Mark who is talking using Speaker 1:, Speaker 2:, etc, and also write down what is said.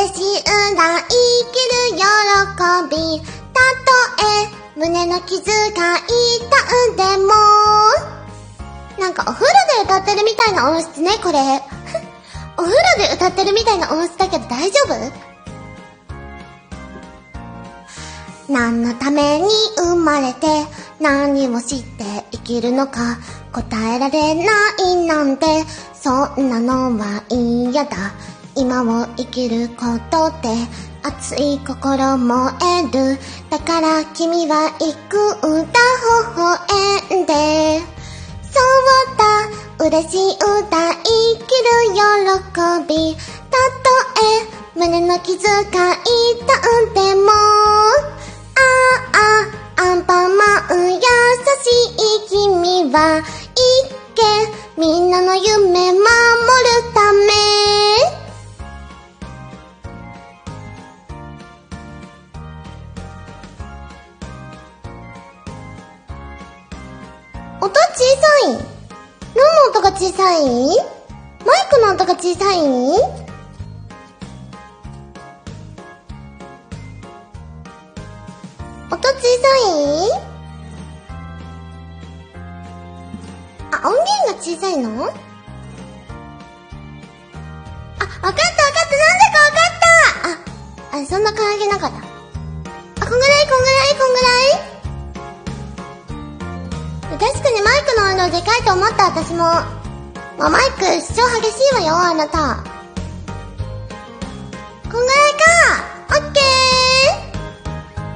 Speaker 1: 嬉しいんだ生きる喜び。たとえ胸の傷が痛んでも。なんかお風呂で歌ってるみたいな音質ねこれ。お風呂で歌ってるみたいな音質だけど大丈夫？何のために生まれて何を知って生きるのか答えられないなんて。そんなのは嫌だ。今を生きることで熱い心燃える。だから君は行くんだ微笑んで。そうだ嬉しい歌生きる喜び。たとえ胸の傷が痛んでも。ああアンパンマン優しい君は一見みんなの夢守音小さい。何の音が小さい？マイクの音が小さい？音小さい？あ、音源が小さいの？あ、わかったわかった。なんでかわかった。あ、あ、そんな関係なかった。あ、こんぐらいこんぐらいこんぐらい。でかいと思った私も。ま、マイク主張激しいわよ、あなた。